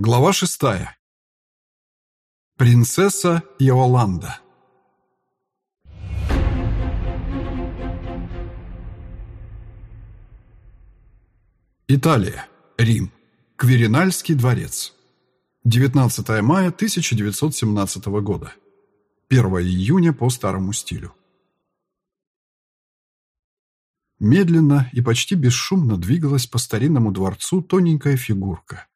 Глава шестая. Принцесса Иоланда. Италия. Рим. Кверинальский дворец. 19 мая 1917 года. 1 июня по старому стилю. Медленно и почти бесшумно двигалась по старинному дворцу тоненькая фигурка.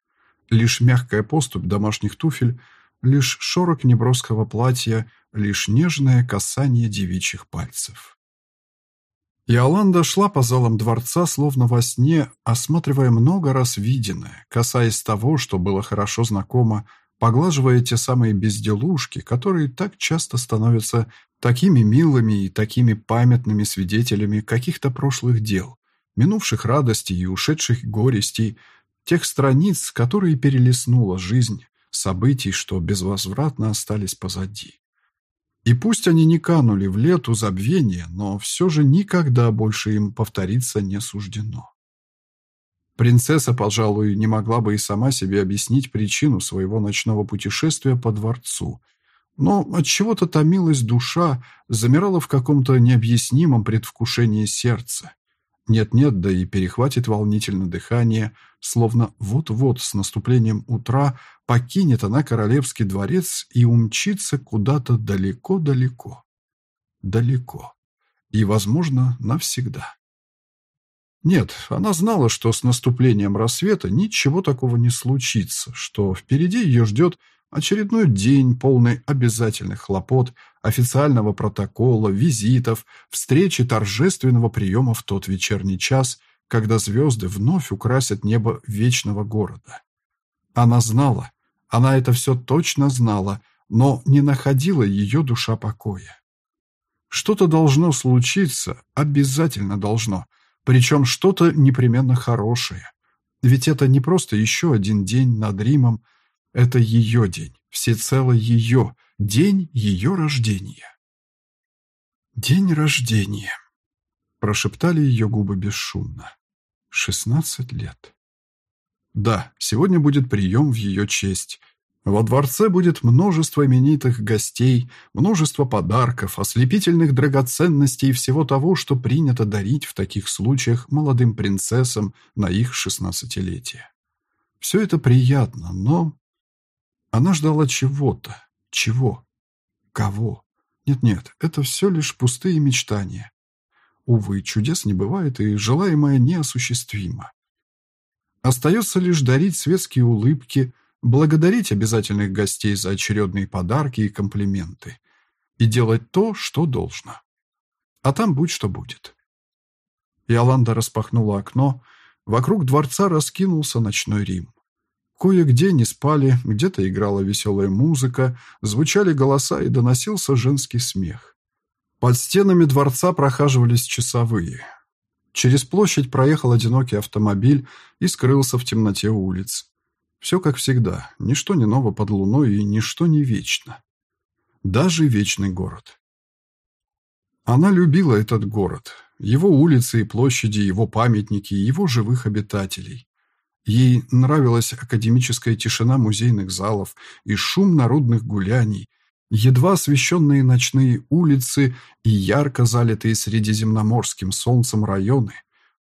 Лишь мягкая поступь домашних туфель, лишь шорох неброского платья, лишь нежное касание девичьих пальцев. Иоланда шла по залам дворца, словно во сне, осматривая много раз виденное, касаясь того, что было хорошо знакомо, поглаживая те самые безделушки, которые так часто становятся такими милыми и такими памятными свидетелями каких-то прошлых дел, минувших радостей и ушедших горестей, тех страниц, которые перелистнула жизнь, событий, что безвозвратно остались позади. И пусть они не канули в лету забвения, но все же никогда больше им повториться не суждено. Принцесса, пожалуй, не могла бы и сама себе объяснить причину своего ночного путешествия по дворцу, но от чего-то томилась душа, замирала в каком-то необъяснимом предвкушении сердца. Нет-нет, да и перехватит волнительно дыхание, словно вот-вот с наступлением утра покинет она королевский дворец и умчится куда-то далеко-далеко. Далеко. И, возможно, навсегда. Нет, она знала, что с наступлением рассвета ничего такого не случится, что впереди ее ждет Очередной день, полный обязательных хлопот, официального протокола, визитов, встречи торжественного приема в тот вечерний час, когда звезды вновь украсят небо вечного города. Она знала, она это все точно знала, но не находила ее душа покоя. Что-то должно случиться, обязательно должно, причем что-то непременно хорошее. Ведь это не просто еще один день над Римом, это ее день, всецело ее, день ее рождения. «День рождения», — прошептали ее губы бесшумно. «Шестнадцать лет». Да, сегодня будет прием в ее честь. Во дворце будет множество именитых гостей, множество подарков, ослепительных драгоценностей и всего того, что принято дарить в таких случаях молодым принцессам на их шестнадцатилетие. Все это приятно, но она ждала чего-то. Чего? Кого? Нет-нет, это все лишь пустые мечтания. Увы, чудес не бывает, и желаемое неосуществимо. Остается лишь дарить светские улыбки, благодарить обязательных гостей за очередные подарки и комплименты. И делать то, что должно. А там будь что будет. Иоланда распахнула окно. Вокруг дворца раскинулся ночной Рим. Кое-где не спали, где-то играла веселая музыка, звучали голоса и доносился женский смех. Под стенами дворца прохаживались часовые. Через площадь проехал одинокий автомобиль и скрылся в темноте улиц. Все как всегда, ничто не ново под луной и ничто не вечно. Даже вечный город. Она любила этот город, его улицы и площади, его памятники, его живых обитателей. Ей нравилась академическая тишина музейных залов и шум народных гуляний, едва освещенные ночные улицы и ярко залитые средиземноморским солнцем районы,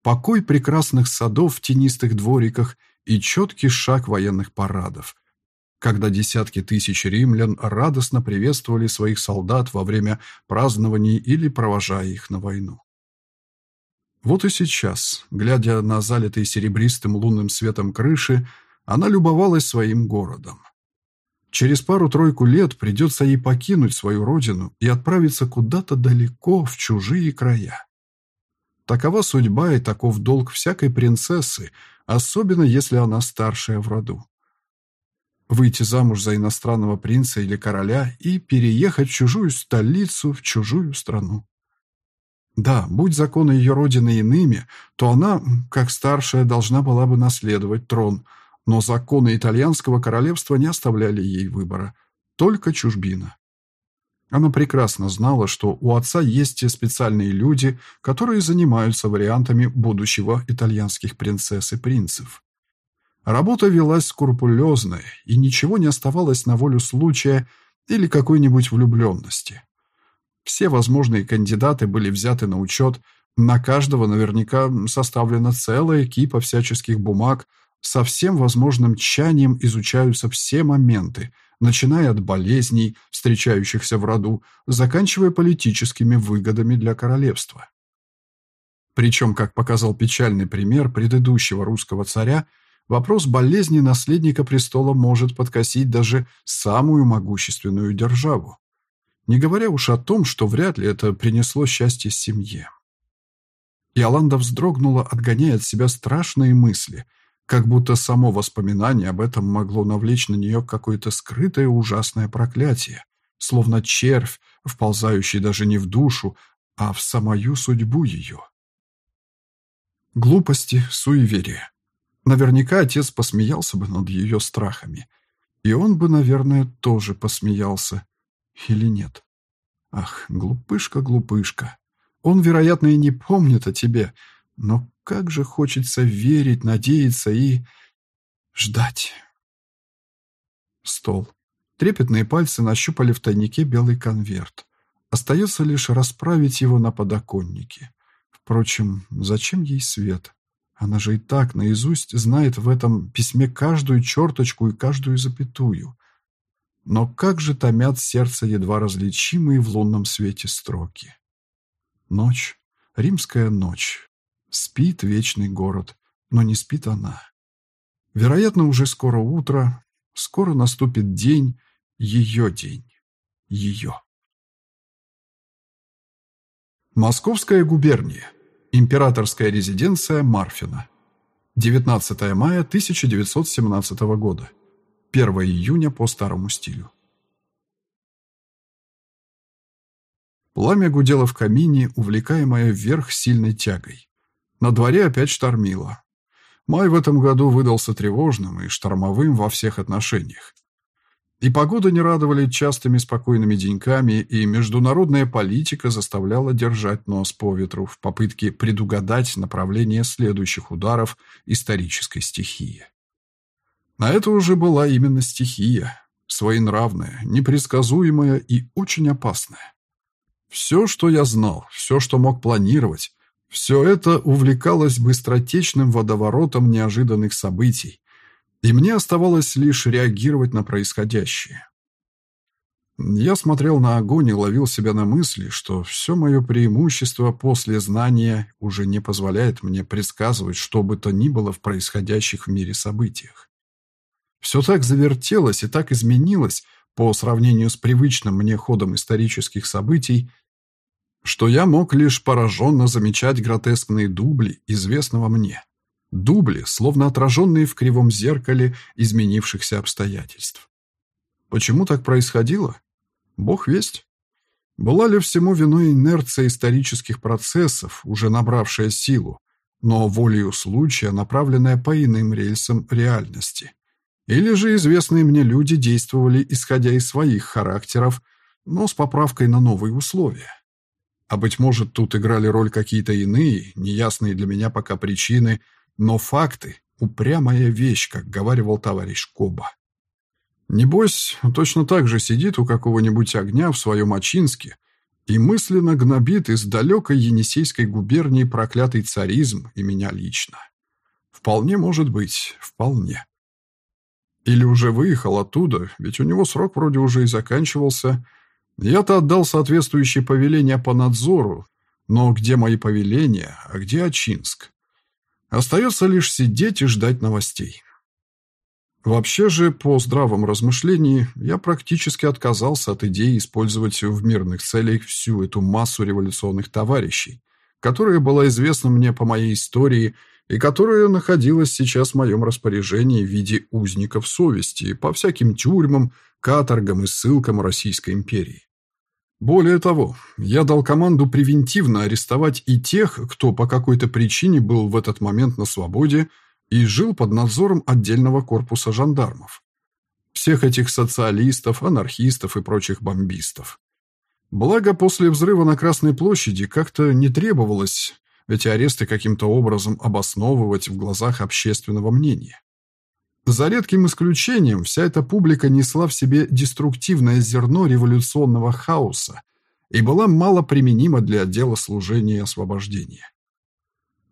покой прекрасных садов в тенистых двориках и четкий шаг военных парадов, когда десятки тысяч римлян радостно приветствовали своих солдат во время празднований или провожая их на войну. Вот и сейчас, глядя на залитые серебристым лунным светом крыши, она любовалась своим городом. Через пару-тройку лет придется ей покинуть свою родину и отправиться куда-то далеко, в чужие края. Такова судьба и таков долг всякой принцессы, особенно если она старшая в роду. Выйти замуж за иностранного принца или короля и переехать в чужую столицу, в чужую страну. Да, будь законы ее родины иными, то она, как старшая, должна была бы наследовать трон, но законы итальянского королевства не оставляли ей выбора, только чужбина. Она прекрасно знала, что у отца есть специальные люди, которые занимаются вариантами будущего итальянских принцесс и принцев. Работа велась скрупулезно, и ничего не оставалось на волю случая или какой-нибудь влюбленности. Все возможные кандидаты были взяты на учет, на каждого наверняка составлена целая кипа всяческих бумаг, со всем возможным тщанием изучаются все моменты, начиная от болезней, встречающихся в роду, заканчивая политическими выгодами для королевства. Причем, как показал печальный пример предыдущего русского царя, вопрос болезни наследника престола может подкосить даже самую могущественную державу. Не говоря уж о том, что вряд ли это принесло счастье семье. Иоланда вздрогнула, отгоняя от себя страшные мысли, как будто само воспоминание об этом могло навлечь на нее какое-то скрытое ужасное проклятие, словно червь, вползающий даже не в душу, а в самую судьбу ее. Глупости, суеверия. Наверняка отец посмеялся бы над ее страхами. И он бы, наверное, тоже посмеялся. Или нет? Ах, глупышка, глупышка. Он, вероятно, и не помнит о тебе. Но как же хочется верить, надеяться и... ждать. Стол. Трепетные пальцы нащупали в тайнике белый конверт. Остается лишь расправить его на подоконнике. Впрочем, зачем ей свет? Она же и так наизусть знает в этом письме каждую черточку и каждую запятую. Но как же томят сердце едва различимые в лунном свете строки. Ночь, римская ночь. Спит вечный город, но не спит она. Вероятно, уже скоро утро, скоро наступит день, ее день, ее. Московская губерния. Императорская резиденция Марфина. 19 мая 1917 года. 1 июня по старому стилю. Пламя гудело в камине, увлекаемое вверх сильной тягой. На дворе опять штормило. Май в этом году выдался тревожным и штормовым во всех отношениях. И погода не радовали частыми спокойными деньками, и международная политика заставляла держать нос по ветру в попытке предугадать направление следующих ударов исторической стихии. На это уже была именно стихия, своенравная, непредсказуемая и очень опасная. Все, что я знал, все, что мог планировать, все это увлекалось быстротечным водоворотом неожиданных событий, и мне оставалось лишь реагировать на происходящее. Я смотрел на огонь и ловил себя на мысли, что все мое преимущество после знания уже не позволяет мне предсказывать что бы то ни было в происходящих в мире событиях. Все так завертелось и так изменилось по сравнению с привычным мне ходом исторических событий, что я мог лишь пораженно замечать гротескные дубли известного мне. Дубли, словно отраженные в кривом зеркале изменившихся обстоятельств. Почему так происходило? Бог весть. Была ли всему виной инерция исторических процессов, уже набравшая силу, но волею случая, направленная по иным рельсам реальности? Или же известные мне люди действовали, исходя из своих характеров, но с поправкой на новые условия? А быть может, тут играли роль какие-то иные, неясные для меня пока причины – но факты — упрямая вещь, как говаривал товарищ Коба. Небось, точно так же сидит у какого-нибудь огня в своем Ачинске и мысленно гнобит из далекой Енисейской губернии проклятый царизм и меня лично. Вполне может быть, вполне. Или уже выехал оттуда, ведь у него срок вроде уже и заканчивался. Я-то отдал соответствующие повеления по надзору, но где мои повеления, а где Ачинск? Остается лишь сидеть и ждать новостей. Вообще же, по здравом размышлении, я практически отказался от идеи использовать в мирных целях всю эту массу революционных товарищей, которая была известна мне по моей истории и которая находилась сейчас в моем распоряжении в виде узников совести по всяким тюрьмам, каторгам и ссылкам Российской империи. Более того, я дал команду превентивно арестовать и тех, кто по какой-то причине был в этот момент на свободе и жил под надзором отдельного корпуса жандармов. Всех этих социалистов, анархистов и прочих бомбистов. Благо, после взрыва на Красной площади как-то не требовалось эти аресты каким-то образом обосновывать в глазах общественного мнения. За редким исключением, вся эта публика несла в себе деструктивное зерно революционного хаоса и была мало применима для дела служения и освобождения.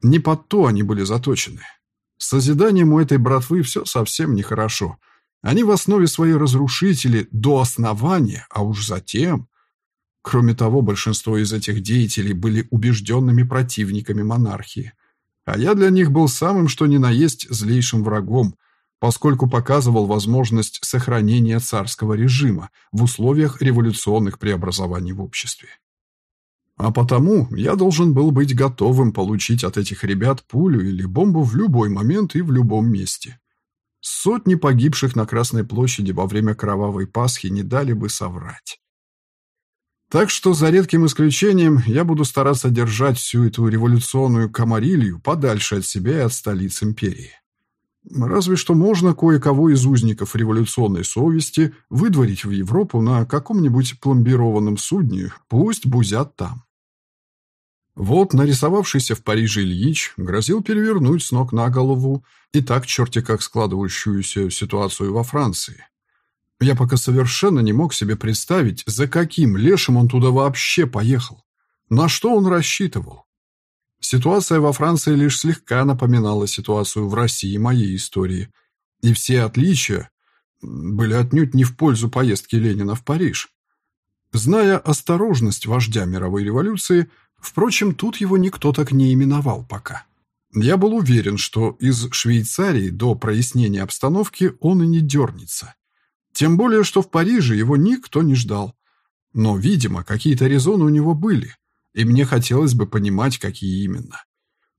Не под то они были заточены. С созиданием у этой братвы все совсем нехорошо. Они в основе своей разрушители до основания, а уж затем... Кроме того, большинство из этих деятелей были убежденными противниками монархии. А я для них был самым что ни на есть злейшим врагом, поскольку показывал возможность сохранения царского режима в условиях революционных преобразований в обществе. А потому я должен был быть готовым получить от этих ребят пулю или бомбу в любой момент и в любом месте. Сотни погибших на Красной площади во время Кровавой Пасхи не дали бы соврать. Так что, за редким исключением, я буду стараться держать всю эту революционную комарилью подальше от себя и от столиц империи. Разве что можно кое-кого из узников революционной совести выдворить в Европу на каком-нибудь пломбированном судне, пусть бузят там. Вот нарисовавшийся в Париже Ильич грозил перевернуть с ног на голову и так черти как складывающуюся ситуацию во Франции. Я пока совершенно не мог себе представить, за каким лешим он туда вообще поехал. На что он рассчитывал? Ситуация во Франции лишь слегка напоминала ситуацию в России моей истории. И все отличия были отнюдь не в пользу поездки Ленина в Париж. Зная осторожность вождя мировой революции, впрочем, тут его никто так не именовал пока. Я был уверен, что из Швейцарии до прояснения обстановки он и не дернется. Тем более, что в Париже его никто не ждал. Но, видимо, какие-то резоны у него были, и мне хотелось бы понимать, какие именно.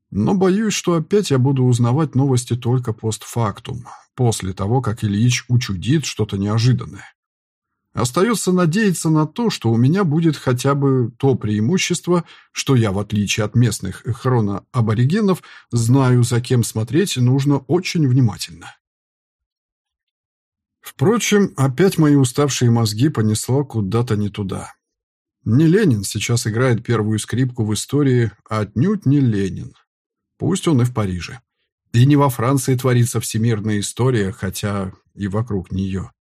Но боюсь, что опять я буду узнавать новости только постфактум, после того, как Ильич учудит что-то неожиданное. Остается надеяться на то, что у меня будет хотя бы то преимущество, что я, в отличие от местных хроноаборигенов, знаю, за кем смотреть нужно очень внимательно. Впрочем, опять мои уставшие мозги понесло куда-то не туда. Не Ленин сейчас играет первую скрипку в истории, а отнюдь не Ленин. Пусть он и в Париже. И не во Франции творится всемирная история, хотя и вокруг нее.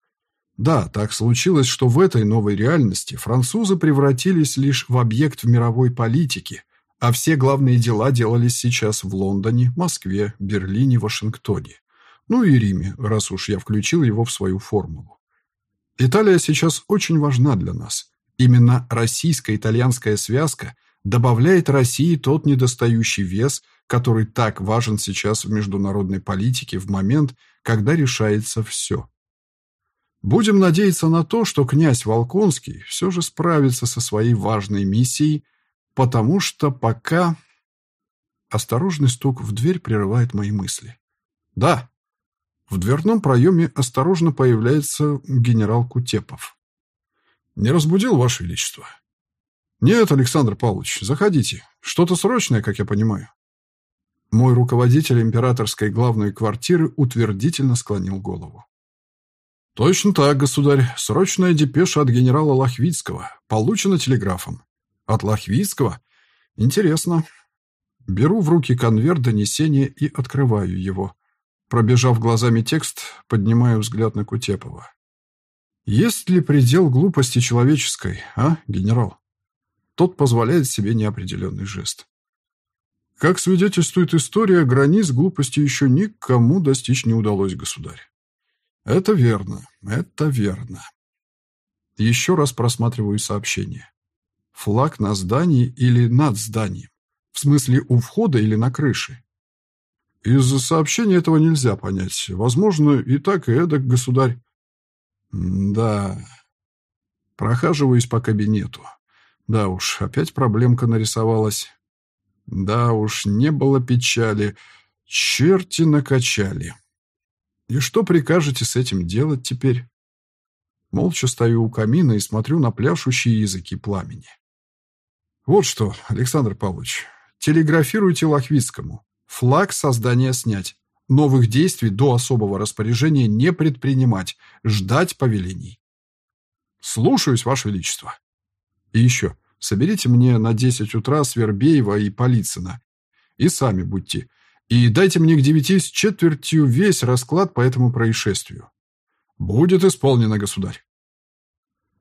Да, так случилось, что в этой новой реальности французы превратились лишь в объект в мировой политике, а все главные дела делались сейчас в Лондоне, Москве, Берлине, Вашингтоне. Ну и Риме, раз уж я включил его в свою формулу. Италия сейчас очень важна для нас. Именно российско-итальянская связка добавляет России тот недостающий вес, который так важен сейчас в международной политике в момент, когда решается все. Будем надеяться на то, что князь Волконский все же справится со своей важной миссией, потому что пока... Осторожный стук в дверь прерывает мои мысли. «Да», в дверном проеме осторожно появляется генерал Кутепов. «Не разбудил, Ваше Величество?» «Нет, Александр Павлович, заходите. Что-то срочное, как я понимаю». Мой руководитель императорской главной квартиры утвердительно склонил голову. «Точно так, государь. Срочная депеша от генерала Лохвицкого. Получена телеграфом». «От Лохвицкого? Интересно». Беру в руки конверт донесения и открываю его. Пробежав глазами текст, поднимаю взгляд на Кутепова. Есть ли предел глупости человеческой, а, генерал? Тот позволяет себе неопределенный жест. Как свидетельствует история, границ глупости еще никому достичь не удалось, государь. Это верно, это верно. Еще раз просматриваю сообщение. Флаг на здании или над зданием? В смысле, у входа или на крыше? Из сообщения этого нельзя понять. Возможно, и так, и эдак, государь. Да. Прохаживаюсь по кабинету. Да уж, опять проблемка нарисовалась. Да уж, не было печали. Черти накачали. И что прикажете с этим делать теперь? Молча стою у камина и смотрю на пляшущие языки пламени. Вот что, Александр Павлович, телеграфируйте Лохвицкому. Флаг создания снять. Новых действий до особого распоряжения не предпринимать. Ждать повелений. Слушаюсь, Ваше Величество. И еще. Соберите мне на 10 утра Свербеева и Полицына. И сами будьте. И дайте мне к девяти с четвертью весь расклад по этому происшествию. Будет исполнено, государь.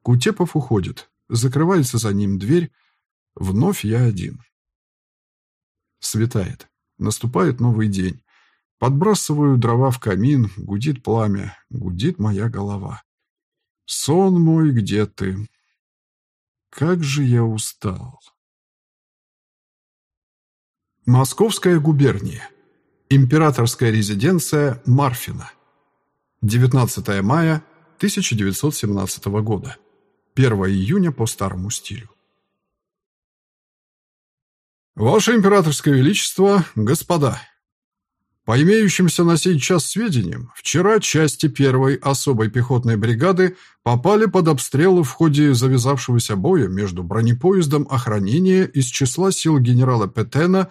Кутепов уходит. Закрывается за ним дверь. Вновь я один. Светает. Наступает новый день. Подбрасываю дрова в камин, гудит пламя, гудит моя голова. Сон мой, где ты? Как же я устал. Московская губерния. Императорская резиденция Марфина. 19 мая 1917 года. 1 июня по старому стилю. Ваше императорское величество, господа, по имеющимся на сей час сведениям, вчера части первой особой пехотной бригады попали под обстрел в ходе завязавшегося боя между бронепоездом охранения из числа сил генерала Петена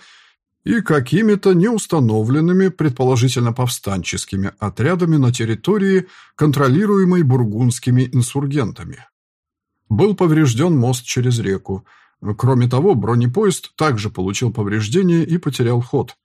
и какими-то неустановленными, предположительно повстанческими отрядами на территории, контролируемой бургундскими инсургентами. Был поврежден мост через реку. Кроме того, бронепоезд также получил повреждения и потерял ход.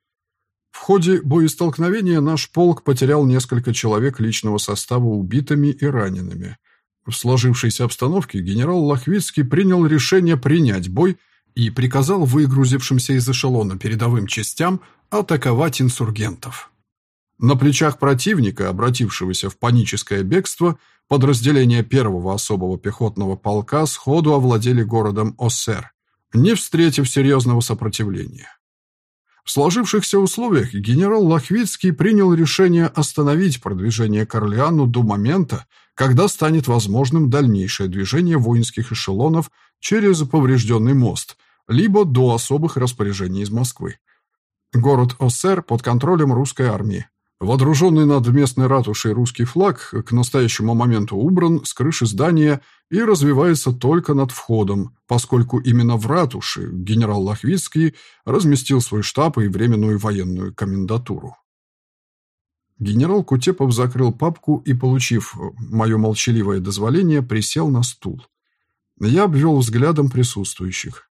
В ходе боестолкновения наш полк потерял несколько человек личного состава убитыми и ранеными. В сложившейся обстановке генерал Лохвицкий принял решение принять бой – и приказал выгрузившимся из эшелона передовым частям атаковать инсургентов. На плечах противника, обратившегося в паническое бегство, подразделения первого особого пехотного полка сходу овладели городом Оссер, не встретив серьезного сопротивления. В сложившихся условиях генерал Лохвицкий принял решение остановить продвижение к до момента, когда станет возможным дальнейшее движение воинских эшелонов через поврежденный мост, либо до особых распоряжений из Москвы. Город Оссер под контролем русской армии. Водруженный над местной ратушей русский флаг к настоящему моменту убран с крыши здания и развивается только над входом, поскольку именно в ратуше генерал Лохвицкий разместил свой штаб и временную военную комендатуру. Генерал Кутепов закрыл папку и, получив мое молчаливое дозволение, присел на стул. Я обвел взглядом присутствующих.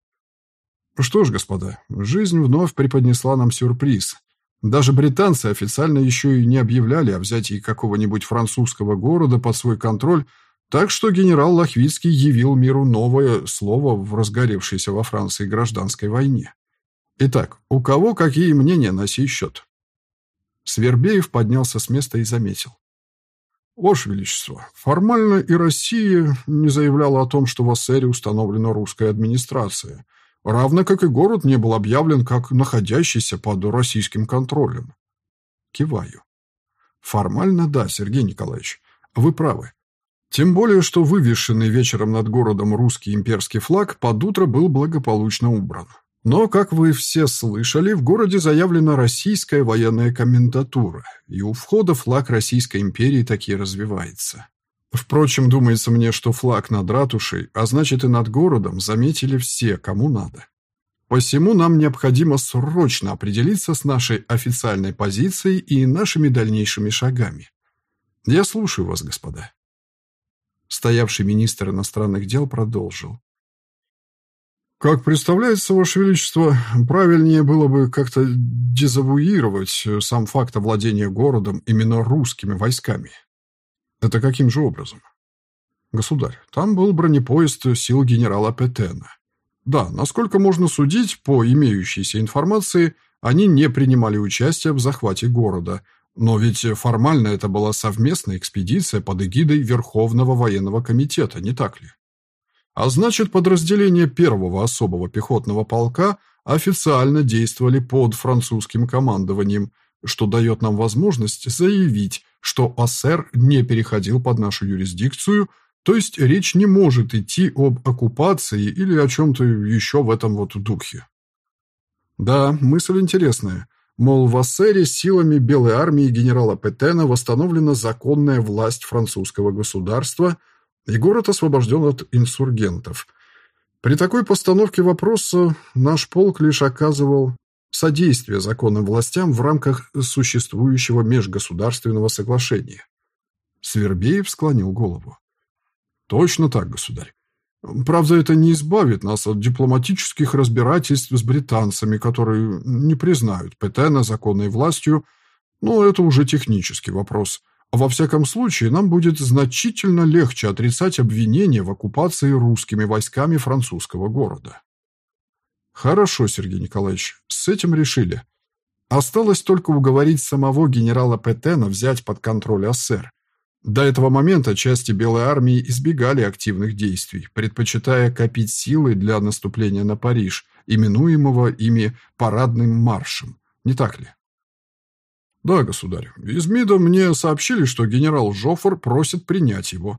Что ж, господа, жизнь вновь преподнесла нам сюрприз. Даже британцы официально еще и не объявляли о взятии какого-нибудь французского города под свой контроль, так что генерал Лохвицкий явил миру новое слово в разгоревшейся во Франции гражданской войне. Итак, у кого какие мнения на сей счет? Свербеев поднялся с места и заметил. Ваше Величество, формально и Россия не заявляла о том, что в Ассере установлена русская администрация, равно как и город не был объявлен как находящийся под российским контролем. Киваю. Формально да, Сергей Николаевич, вы правы. Тем более, что вывешенный вечером над городом русский имперский флаг под утро был благополучно убран. Но, как вы все слышали, в городе заявлена российская военная комендатура, и у входа флаг Российской империи таки развивается. Впрочем, думается мне, что флаг над ратушей, а значит и над городом, заметили все, кому надо. Посему нам необходимо срочно определиться с нашей официальной позицией и нашими дальнейшими шагами. Я слушаю вас, господа. Стоявший министр иностранных дел продолжил. Как представляется, Ваше Величество, правильнее было бы как-то дезавуировать сам факт овладения городом именно русскими войсками. Это каким же образом? Государь, там был бронепоезд сил генерала Петена. Да, насколько можно судить, по имеющейся информации, они не принимали участие в захвате города, но ведь формально это была совместная экспедиция под эгидой Верховного военного комитета, не так ли? А значит, подразделения первого особого пехотного полка официально действовали под французским командованием, что дает нам возможность заявить, что АСР не переходил под нашу юрисдикцию, то есть речь не может идти об оккупации или о чем-то еще в этом вот духе. Да, мысль интересная. Мол, в Ассере силами Белой армии генерала Петена восстановлена законная власть французского государства – и город освобожден от инсургентов. При такой постановке вопроса наш полк лишь оказывал содействие законным властям в рамках существующего межгосударственного соглашения. Свербеев склонил голову. Точно так, государь. Правда, это не избавит нас от дипломатических разбирательств с британцами, которые не признают Петена законной властью, но это уже технический вопрос. Во всяком случае, нам будет значительно легче отрицать обвинения в оккупации русскими войсками французского города. Хорошо, Сергей Николаевич, с этим решили. Осталось только уговорить самого генерала Петена взять под контроль АССР. До этого момента части Белой армии избегали активных действий, предпочитая копить силы для наступления на Париж, именуемого ими парадным маршем. Не так ли? Да, государь. Из МИДа мне сообщили, что генерал Жофр просит принять его.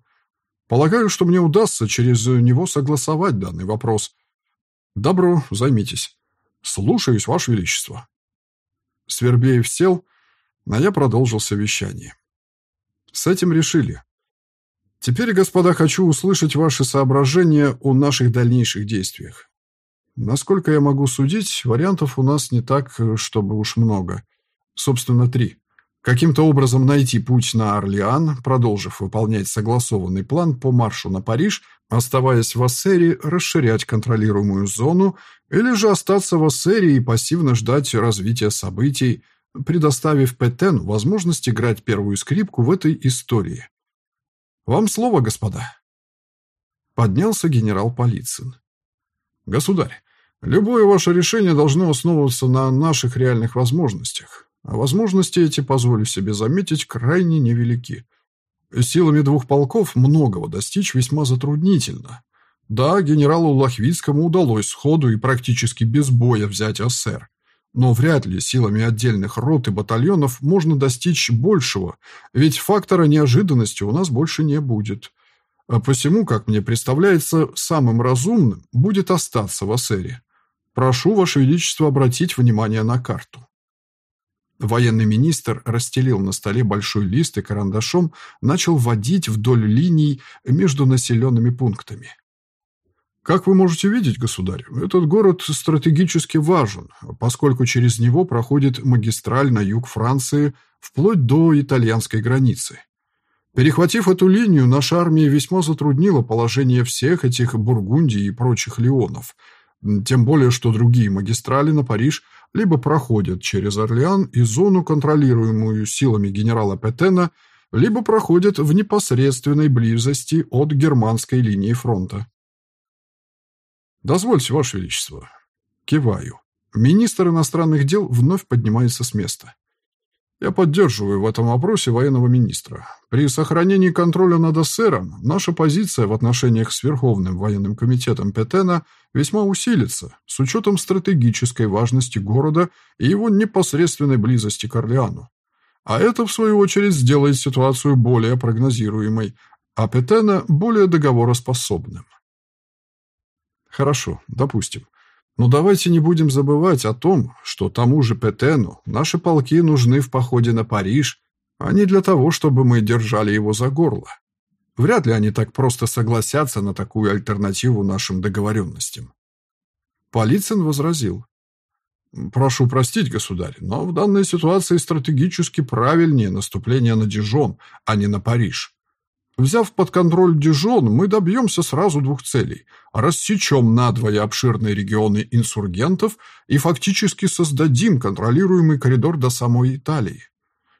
Полагаю, что мне удастся через него согласовать данный вопрос. Добро, займитесь. Слушаюсь, Ваше Величество. Свербеев сел, а я продолжил совещание. С этим решили. Теперь, господа, хочу услышать ваши соображения о наших дальнейших действиях. Насколько я могу судить, вариантов у нас не так, чтобы уж много. Собственно, три. Каким-то образом найти путь на Орлеан, продолжив выполнять согласованный план по маршу на Париж, оставаясь в Ассере, расширять контролируемую зону, или же остаться в Ассере и пассивно ждать развития событий, предоставив Петену возможность играть первую скрипку в этой истории. «Вам слово, господа». Поднялся генерал Полицын. «Государь, любое ваше решение должно основываться на наших реальных возможностях, а возможности эти, позволю себе заметить, крайне невелики. Силами двух полков многого достичь весьма затруднительно. Да, генералу Лохвицкому удалось сходу и практически без боя взять АССР. Но вряд ли силами отдельных рот и батальонов можно достичь большего, ведь фактора неожиданности у нас больше не будет. А посему, как мне представляется, самым разумным будет остаться в Ассере. Прошу, Ваше Величество, обратить внимание на карту. Военный министр расстелил на столе большой лист и карандашом начал водить вдоль линий между населенными пунктами. Как вы можете видеть, государь, этот город стратегически важен, поскольку через него проходит магистраль на юг Франции вплоть до итальянской границы. Перехватив эту линию, наша армия весьма затруднила положение всех этих Бургундий и прочих леонов, тем более что другие магистрали на Париж либо проходят через Орлеан и зону, контролируемую силами генерала Петена, либо проходят в непосредственной близости от германской линии фронта. «Дозвольте, Ваше Величество». Киваю. Министр иностранных дел вновь поднимается с места. Я поддерживаю в этом вопросе военного министра. При сохранении контроля над СССРом наша позиция в отношениях с Верховным военным комитетом Петена весьма усилится, с учетом стратегической важности города и его непосредственной близости к Орлеану. А это, в свою очередь, сделает ситуацию более прогнозируемой, а Петена более договороспособным. Хорошо, допустим. Но давайте не будем забывать о том, что тому же Петену наши полки нужны в походе на Париж, а не для того, чтобы мы держали его за горло. Вряд ли они так просто согласятся на такую альтернативу нашим договоренностям. Полицин возразил. «Прошу простить, государь, но в данной ситуации стратегически правильнее наступление на Дижон, а не на Париж. Взяв под контроль Дижон, мы добьемся сразу двух целей. Рассечем надвое обширные регионы инсургентов и фактически создадим контролируемый коридор до самой Италии.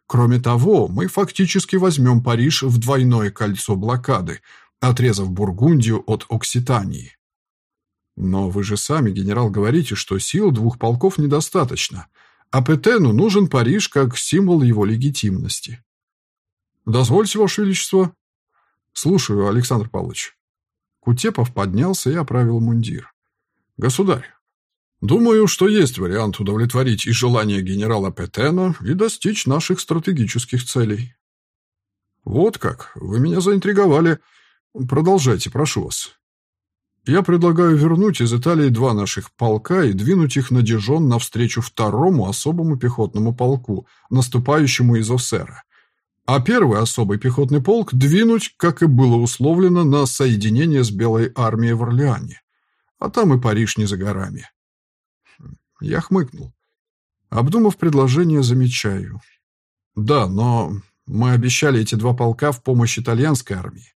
Кроме того, мы фактически возьмем Париж в двойное кольцо блокады, отрезав Бургундию от Окситании. Но вы же сами, генерал, говорите, что сил двух полков недостаточно, а Петену нужен Париж как символ его легитимности. Дозвольте, Ваше Величество, «Слушаю, Александр Павлович». Кутепов поднялся и оправил мундир. «Государь, думаю, что есть вариант удовлетворить и желание генерала Петена и достичь наших стратегических целей». «Вот как, вы меня заинтриговали. Продолжайте, прошу вас». «Я предлагаю вернуть из Италии два наших полка и двинуть их на Дижон навстречу второму особому пехотному полку, наступающему из Осера а первый особый пехотный полк двинуть, как и было условлено, на соединение с Белой армией в Орлеане. А там и Париж не за горами. Я хмыкнул. Обдумав предложение, замечаю. Да, но мы обещали эти два полка в помощь итальянской армии.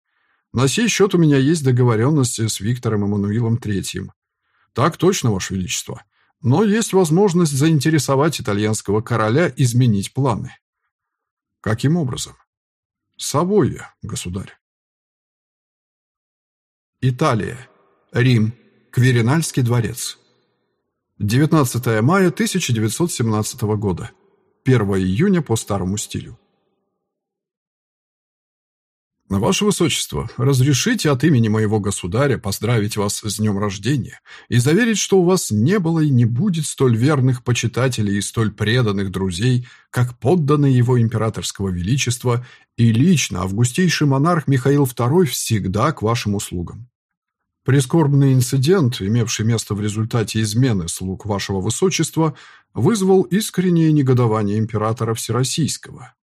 На сей счет у меня есть договоренность с Виктором Эммануилом III. Так точно, Ваше Величество. Но есть возможность заинтересовать итальянского короля изменить планы. Каким образом? Савойя, государь. Италия. Рим. Кверинальский дворец. 19 мая 1917 года. 1 июня по старому стилю. «Ваше Высочество, разрешите от имени моего государя поздравить вас с днем рождения и заверить, что у вас не было и не будет столь верных почитателей и столь преданных друзей, как подданные его императорского величества, и лично августейший монарх Михаил II всегда к вашим услугам. Прискорбный инцидент, имевший место в результате измены слуг вашего высочества, вызвал искреннее негодование императора Всероссийского.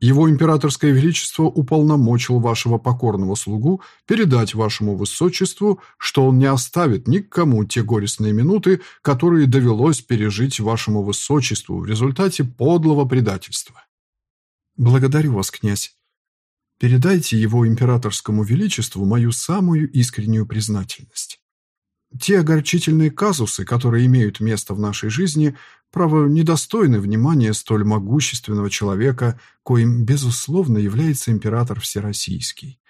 Его императорское величество уполномочил вашего покорного слугу передать вашему высочеству, что он не оставит никому те горестные минуты, которые довелось пережить вашему высочеству в результате подлого предательства. Благодарю вас, князь. Передайте его императорскому величеству мою самую искреннюю признательность. Те огорчительные казусы, которые имеют место в нашей жизни, право, недостойны внимания столь могущественного человека, коим, безусловно, является император Всероссийский.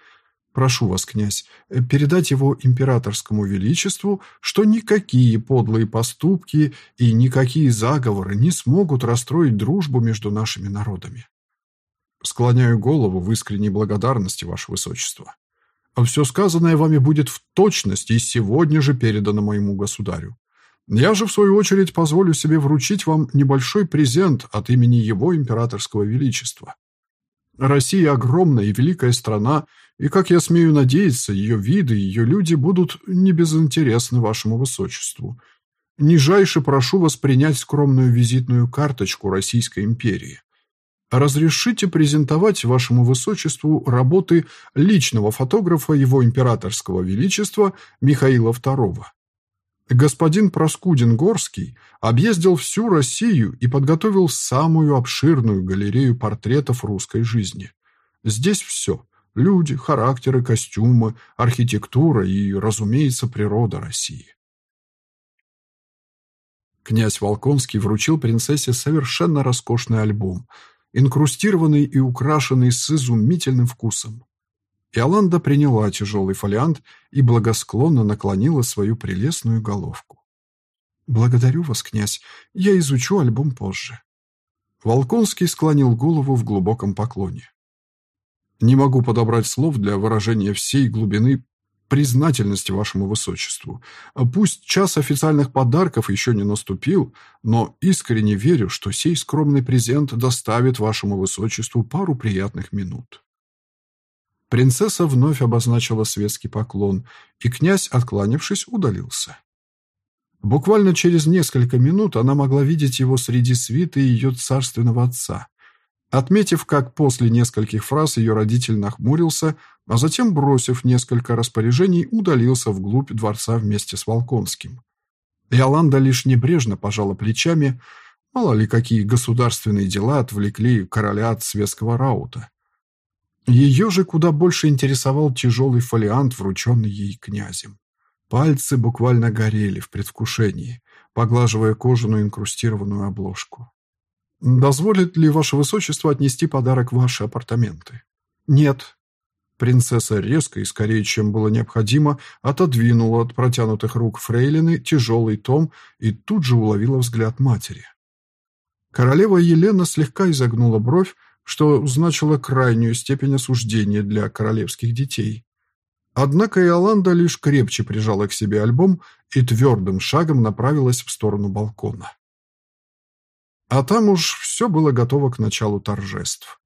Прошу вас, князь, передать его императорскому величеству, что никакие подлые поступки и никакие заговоры не смогут расстроить дружбу между нашими народами. Склоняю голову в искренней благодарности, Ваше Высочество. А все сказанное вами будет в точности сегодня же передано моему государю. Я же, в свою очередь, позволю себе вручить вам небольшой презент от имени его императорского величества. Россия огромная и великая страна, и, как я смею надеяться, ее виды и ее люди будут не безинтересны вашему высочеству. Нижайше прошу вас принять скромную визитную карточку Российской империи. Разрешите презентовать вашему высочеству работы личного фотографа его императорского величества Михаила II. Господин Проскудин-Горский объездил всю Россию и подготовил самую обширную галерею портретов русской жизни. Здесь все – люди, характеры, костюмы, архитектура и, разумеется, природа России. Князь Волконский вручил принцессе совершенно роскошный альбом – инкрустированный и украшенный с изумительным вкусом. Иоланда приняла тяжелый фолиант и благосклонно наклонила свою прелестную головку. «Благодарю вас, князь. Я изучу альбом позже». Волконский склонил голову в глубоком поклоне. «Не могу подобрать слов для выражения всей глубины признательности вашему высочеству. Пусть час официальных подарков еще не наступил, но искренне верю, что сей скромный презент доставит вашему высочеству пару приятных минут». Принцесса вновь обозначила светский поклон, и князь, откланившись, удалился. Буквально через несколько минут она могла видеть его среди свиты ее царственного отца. Отметив, как после нескольких фраз ее родитель нахмурился, а затем, бросив несколько распоряжений, удалился вглубь дворца вместе с Волконским. Иоланда лишь небрежно пожала плечами, мало ли какие государственные дела отвлекли короля от светского раута. Ее же куда больше интересовал тяжелый фолиант, врученный ей князем. Пальцы буквально горели в предвкушении, поглаживая кожаную инкрустированную обложку. «Дозволит ли ваше высочество отнести подарок в ваши апартаменты?» «Нет», Принцесса резко и скорее, чем было необходимо, отодвинула от протянутых рук фрейлины тяжелый том и тут же уловила взгляд матери. Королева Елена слегка изогнула бровь, что значило крайнюю степень осуждения для королевских детей. Однако Иоланда лишь крепче прижала к себе альбом и твердым шагом направилась в сторону балкона. А там уж все было готово к началу торжеств.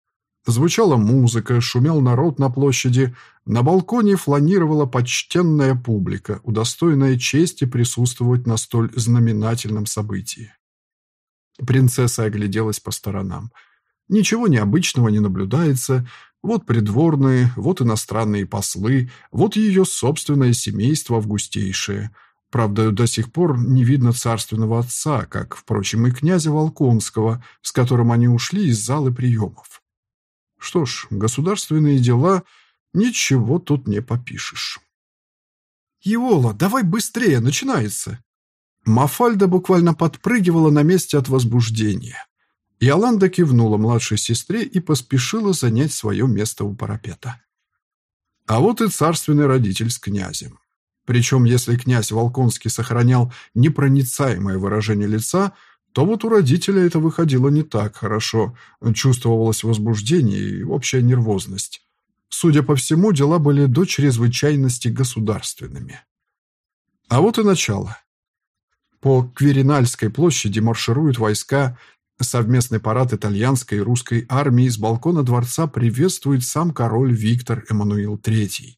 Звучала музыка, шумел народ на площади, на балконе фланировала почтенная публика, удостоенная чести присутствовать на столь знаменательном событии. Принцесса огляделась по сторонам. Ничего необычного не наблюдается. Вот придворные, вот иностранные послы, вот ее собственное семейство августейшее. Правда, до сих пор не видно царственного отца, как, впрочем, и князя Волконского, с которым они ушли из залы приемов. Что ж, государственные дела Ничего тут не попишешь. «Иола, давай быстрее, начинается!» Мафальда буквально подпрыгивала на месте от возбуждения. Иоланда кивнула младшей сестре и поспешила занять свое место у парапета. А вот и царственный родитель с князем. Причем, если князь Волконский сохранял непроницаемое выражение лица, то вот у родителя это выходило не так хорошо, чувствовалось возбуждение и общая нервозность. Судя по всему, дела были до чрезвычайности государственными. А вот и начало. По Кверинальской площади маршируют войска. Совместный парад итальянской и русской армии с балкона дворца приветствует сам король Виктор Эммануил III.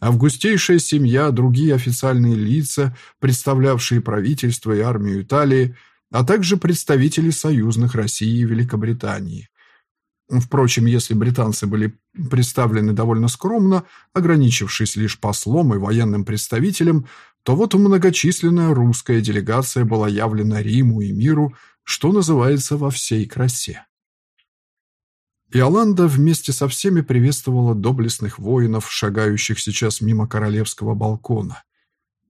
Августейшая семья, другие официальные лица, представлявшие правительство и армию Италии, а также представители союзных России и Великобритании. Впрочем, если британцы были представлены довольно скромно, ограничившись лишь послом и военным представителем, то вот многочисленная русская делегация была явлена Риму и миру, что называется, во всей красе. Иоланда вместе со всеми приветствовала доблестных воинов, шагающих сейчас мимо королевского балкона.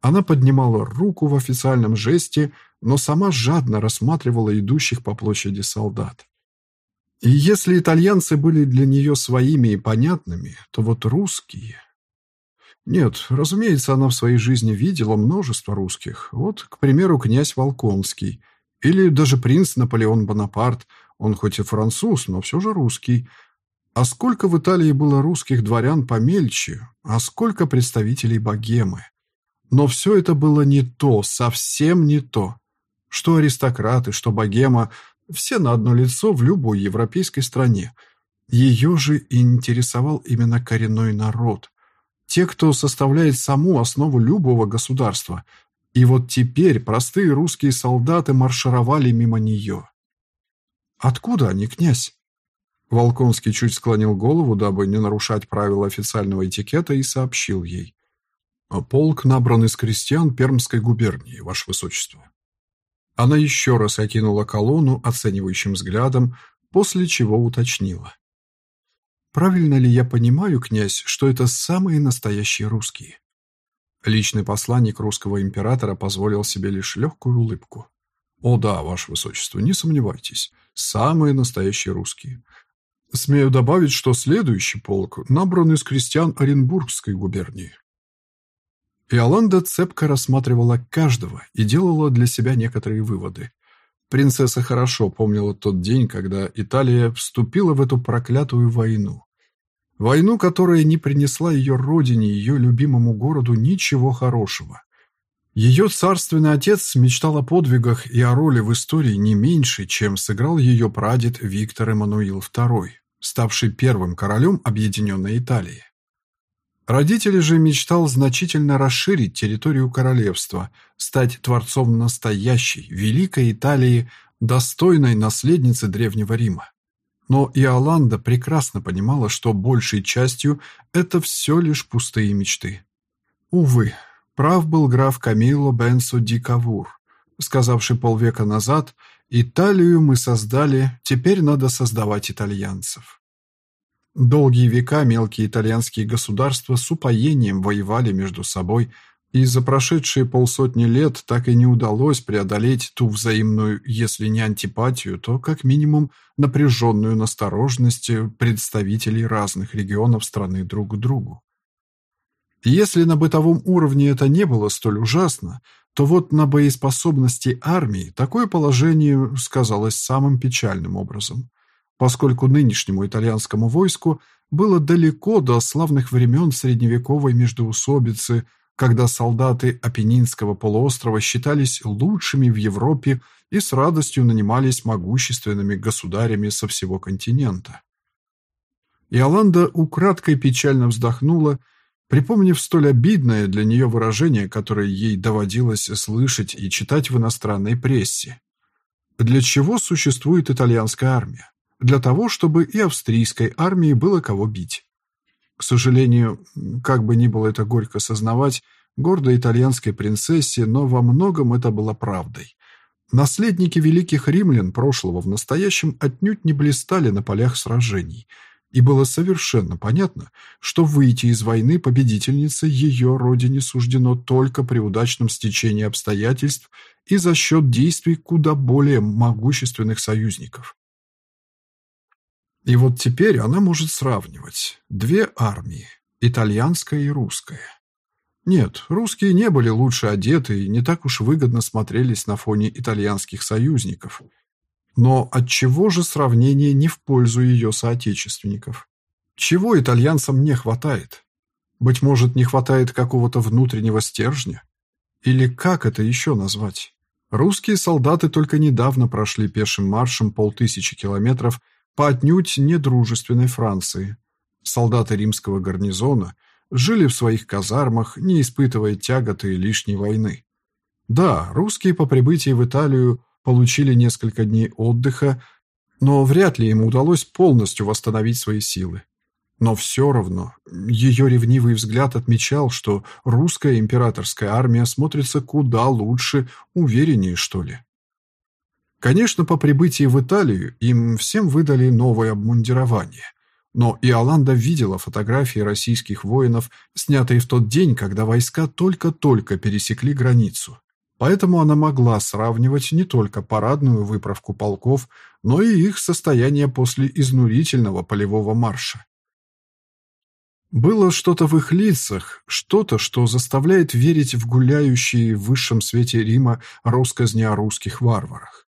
Она поднимала руку в официальном жесте, но сама жадно рассматривала идущих по площади солдат. И если итальянцы были для нее своими и понятными, то вот русские... Нет, разумеется, она в своей жизни видела множество русских. Вот, к примеру, князь Волконский. Или даже принц Наполеон Бонапарт. Он хоть и француз, но все же русский. А сколько в Италии было русских дворян помельче, а сколько представителей богемы. Но все это было не то, совсем не то. Что аристократы, что богема все на одно лицо в любой европейской стране. Ее же интересовал именно коренной народ. Те, кто составляет саму основу любого государства. И вот теперь простые русские солдаты маршировали мимо нее. «Откуда они, князь?» Волконский чуть склонил голову, дабы не нарушать правила официального этикета, и сообщил ей. «Полк набран из крестьян Пермской губернии, Ваше Высочество». Она еще раз окинула колонну оценивающим взглядом, после чего уточнила. «Правильно ли я понимаю, князь, что это самые настоящие русские?» Личный посланник русского императора позволил себе лишь легкую улыбку. «О да, ваше высочество, не сомневайтесь, самые настоящие русские. Смею добавить, что следующий полк набран из крестьян Оренбургской губернии. Иоланда цепко рассматривала каждого и делала для себя некоторые выводы. Принцесса хорошо помнила тот день, когда Италия вступила в эту проклятую войну. Войну, которая не принесла ее родине, ее любимому городу ничего хорошего. Ее царственный отец мечтал о подвигах и о роли в истории не меньше, чем сыграл ее прадед Виктор Эммануил II, ставший первым королем Объединенной Италии. Родители же мечтал значительно расширить территорию королевства, стать творцом настоящей, великой Италии, достойной наследницы Древнего Рима. Но Иоланда прекрасно понимала, что большей частью это все лишь пустые мечты. Увы, прав был граф Камило Бенсо ди Кавур, сказавший полвека назад «Италию мы создали, теперь надо создавать итальянцев». Долгие века мелкие итальянские государства с упоением воевали между собой, и за прошедшие полсотни лет так и не удалось преодолеть ту взаимную, если не антипатию, то как минимум напряженную настороженность представителей разных регионов страны друг к другу. Если на бытовом уровне это не было столь ужасно, то вот на боеспособности армии такое положение сказалось самым печальным образом поскольку нынешнему итальянскому войску было далеко до славных времен средневековой междоусобицы, когда солдаты Апеннинского полуострова считались лучшими в Европе и с радостью нанимались могущественными государями со всего континента. Иоланда украдкой печально вздохнула, припомнив столь обидное для нее выражение, которое ей доводилось слышать и читать в иностранной прессе. Для чего существует итальянская армия? для того, чтобы и австрийской армии было кого бить. К сожалению, как бы ни было это горько сознавать, гордой итальянской принцессе, но во многом это было правдой. Наследники великих римлян прошлого в настоящем отнюдь не блистали на полях сражений. И было совершенно понятно, что выйти из войны победительницей ее родине суждено только при удачном стечении обстоятельств и за счет действий куда более могущественных союзников. И вот теперь она может сравнивать две армии, итальянская и русская. Нет, русские не были лучше одеты и не так уж выгодно смотрелись на фоне итальянских союзников – но отчего же сравнение не в пользу ее соотечественников? Чего итальянцам не хватает? Быть может, не хватает какого-то внутреннего стержня? Или как это еще назвать? Русские солдаты только недавно прошли пешим маршем полтысячи километров по отнюдь недружественной Франции. Солдаты римского гарнизона жили в своих казармах, не испытывая тяготы лишней войны. Да, русские по прибытии в Италию получили несколько дней отдыха, но вряд ли им удалось полностью восстановить свои силы. Но все равно ее ревнивый взгляд отмечал, что русская императорская армия смотрится куда лучше, увереннее, что ли. Конечно, по прибытии в Италию им всем выдали новое обмундирование. Но Иоланда видела фотографии российских воинов, снятые в тот день, когда войска только-только пересекли границу. Поэтому она могла сравнивать не только парадную выправку полков, но и их состояние после изнурительного полевого марша. Было что-то в их лицах, что-то, что заставляет верить в гуляющие в высшем свете Рима россказни о русских варварах.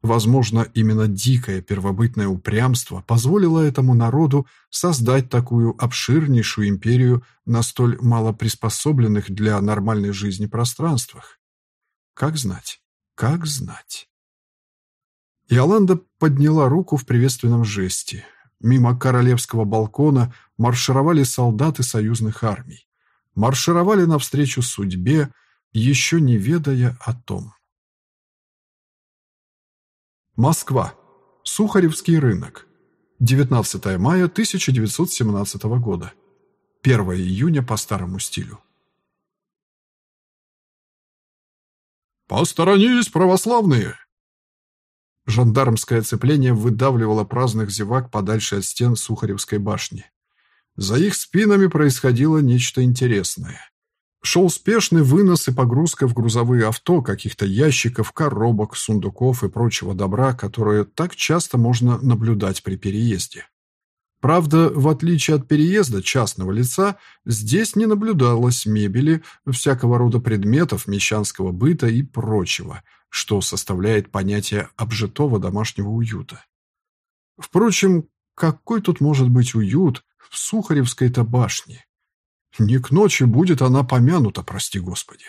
Возможно, именно дикое первобытное упрямство позволило этому народу создать такую обширнейшую империю на столь мало приспособленных для нормальной жизни пространствах. Как знать? Как знать? Иоланда подняла руку в приветственном жесте. Мимо королевского балкона маршировали солдаты союзных армий. Маршировали навстречу судьбе, еще не ведая о том. Москва. Сухаревский рынок. 19 мая 1917 года. 1 июня по старому стилю. «Посторонись, православные!» Жандармское оцепление выдавливало праздных зевак подальше от стен Сухаревской башни. За их спинами происходило нечто интересное. Шел спешный вынос и погрузка в грузовые авто каких-то ящиков, коробок, сундуков и прочего добра, которое так часто можно наблюдать при переезде. Правда, в отличие от переезда частного лица, здесь не наблюдалось мебели, всякого рода предметов мещанского быта и прочего, что составляет понятие обжитого домашнего уюта. Впрочем, какой тут может быть уют в Сухаревской-то башне? Не к ночи будет она помянута, прости господи.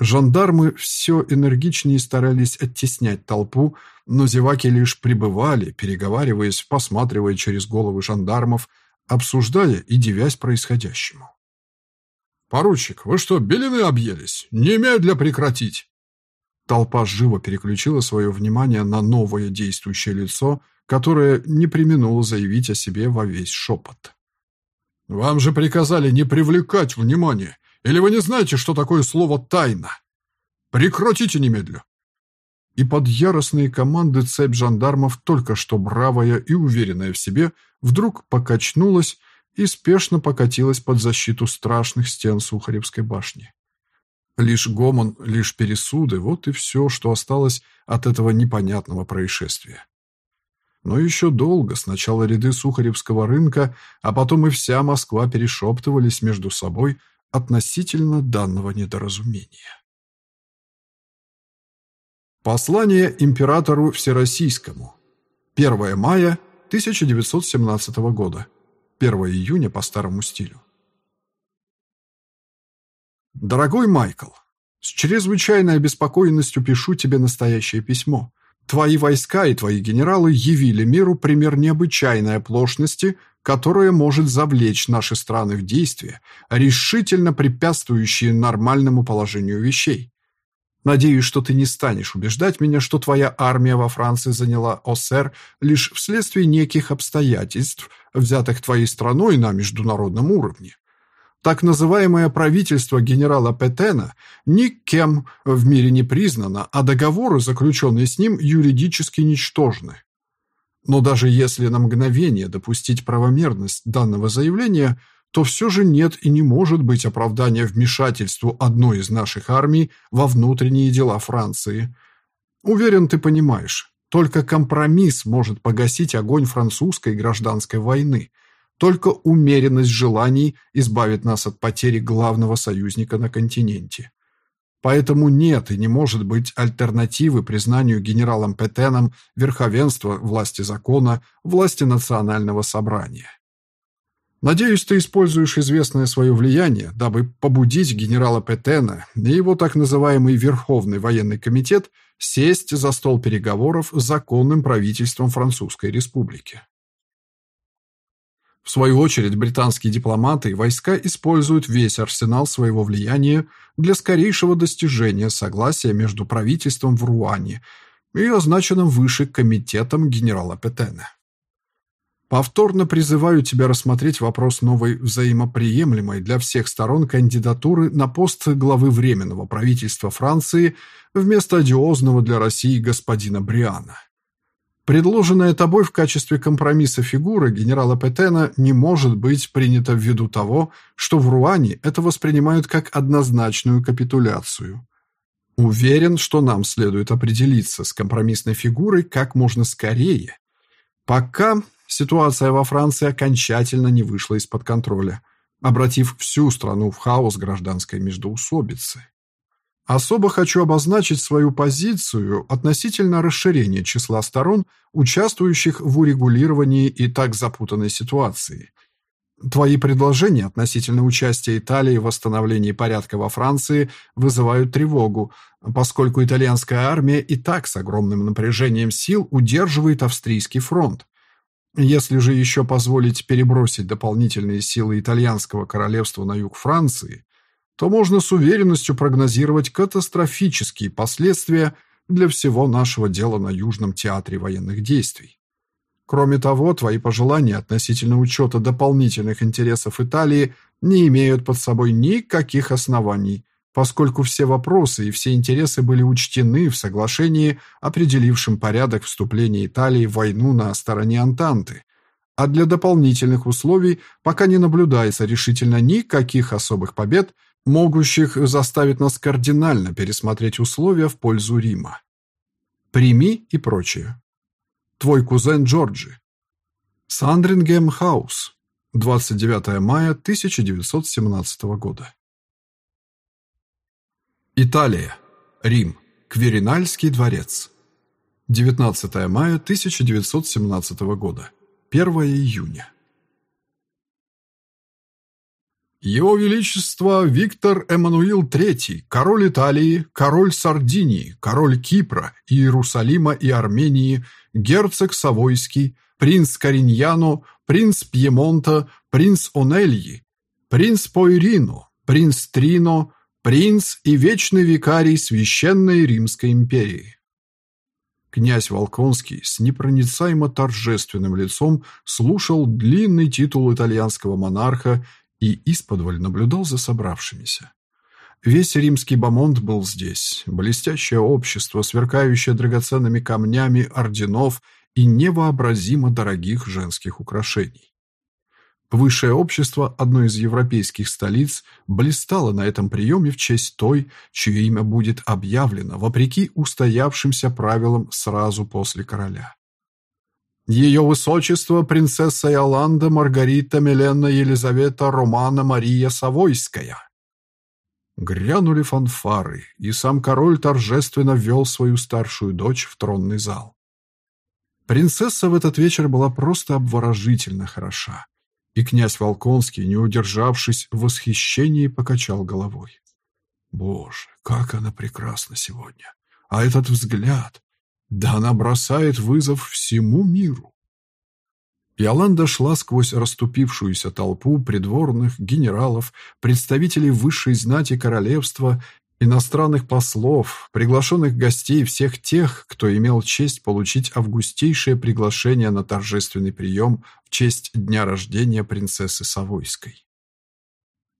Жандармы все энергичнее старались оттеснять толпу, но зеваки лишь пребывали, переговариваясь, посматривая через головы жандармов, обсуждая и девясь происходящему. «Поручик, вы что, белины объелись? Немедля прекратить!» Толпа живо переключила свое внимание на новое действующее лицо, которое не применуло заявить о себе во весь шепот. «Вам же приказали не привлекать внимания. Или вы не знаете, что такое слово «тайна»? Прекратите немедленно!» И под яростные команды цепь жандармов, только что бравая и уверенная в себе, вдруг покачнулась и спешно покатилась под защиту страшных стен Сухаревской башни. Лишь гомон, лишь пересуды — вот и все, что осталось от этого непонятного происшествия. Но еще долго сначала ряды Сухаревского рынка, а потом и вся Москва перешептывались между собой — относительно данного недоразумения. Послание императору Всероссийскому. 1 мая 1917 года. 1 июня по старому стилю. Дорогой Майкл, с чрезвычайной обеспокоенностью пишу тебе настоящее письмо. Твои войска и твои генералы явили миру пример необычайной оплошности – которое может завлечь наши страны в действие, решительно препятствующие нормальному положению вещей. Надеюсь, что ты не станешь убеждать меня, что твоя армия во Франции заняла ОСР лишь вследствие неких обстоятельств, взятых твоей страной на международном уровне. Так называемое правительство генерала Петена никем в мире не признано, а договоры, заключенные с ним, юридически ничтожны. Но даже если на мгновение допустить правомерность данного заявления, то все же нет и не может быть оправдания вмешательству одной из наших армий во внутренние дела Франции. Уверен, ты понимаешь, только компромисс может погасить огонь французской гражданской войны. Только умеренность желаний избавит нас от потери главного союзника на континенте. Поэтому нет и не может быть альтернативы признанию генералом Петеном верховенства власти закона, власти национального собрания. Надеюсь, ты используешь известное свое влияние, дабы побудить генерала Петена и его так называемый Верховный военный комитет сесть за стол переговоров с законным правительством Французской республики. В свою очередь, британские дипломаты и войска используют весь арсенал своего влияния для скорейшего достижения согласия между правительством в Руане и означенным выше комитетом генерала Петена. Повторно призываю тебя рассмотреть вопрос новой взаимоприемлемой для всех сторон кандидатуры на пост главы Временного правительства Франции вместо одиозного для России господина Бриана. Предложенная тобой в качестве компромисса фигура генерала Петена не может быть принята ввиду того, что в Руане это воспринимают как однозначную капитуляцию. Уверен, что нам следует определиться с компромиссной фигурой как можно скорее, пока ситуация во Франции окончательно не вышла из-под контроля, обратив всю страну в хаос гражданской междоусобицы. Особо хочу обозначить свою позицию относительно расширения числа сторон, участвующих в урегулировании и так запутанной ситуации. Твои предложения относительно участия Италии в восстановлении порядка во Франции вызывают тревогу, поскольку итальянская армия и так с огромным напряжением сил удерживает австрийский фронт. Если же еще позволить перебросить дополнительные силы итальянского королевства на юг Франции, то можно с уверенностью прогнозировать катастрофические последствия для всего нашего дела на Южном театре военных действий. Кроме того, твои пожелания относительно учета дополнительных интересов Италии не имеют под собой никаких оснований, поскольку все вопросы и все интересы были учтены в соглашении, определившем порядок вступления Италии в войну на стороне Антанты, а для дополнительных условий пока не наблюдается решительно никаких особых побед могущих заставить нас кардинально пересмотреть условия в пользу Рима. Прими и прочее. Твой кузен Джорджи. Сандрингем Хаус. 29 мая 1917 года. Италия. Рим. Кверинальский дворец. 19 мая 1917 года. 1 июня. Его Величество Виктор Эммануил III, король Италии, король Сардинии, король Кипра, Иерусалима и Армении, герцог Савойский, принц Кариньяно, принц Пьемонта, принц Онельи, принц Пойрино, принц Трино, принц и вечный викарий Священной Римской империи. Князь Волконский с непроницаемо торжественным лицом слушал длинный титул итальянского монарха и исподволь наблюдал за собравшимися. Весь римский бомонд был здесь, блестящее общество, сверкающее драгоценными камнями орденов и невообразимо дорогих женских украшений. Высшее общество одной из европейских столиц блистало на этом приеме в честь той, чье имя будет объявлено, вопреки устоявшимся правилам сразу после короля. Ее высочество принцесса Иоланда Маргарита Милена Елизавета Романа Мария Савойская. Грянули фанфары, и сам король торжественно ввел свою старшую дочь в тронный зал. Принцесса в этот вечер была просто обворожительно хороша, и князь Волконский, не удержавшись в восхищении, покачал головой. Боже, как она прекрасна сегодня! А этот взгляд, да она бросает вызов всему миру. Иоланда шла сквозь расступившуюся толпу придворных, генералов, представителей высшей знати королевства, иностранных послов, приглашенных гостей всех тех, кто имел честь получить августейшее приглашение на торжественный прием в честь дня рождения принцессы Савойской.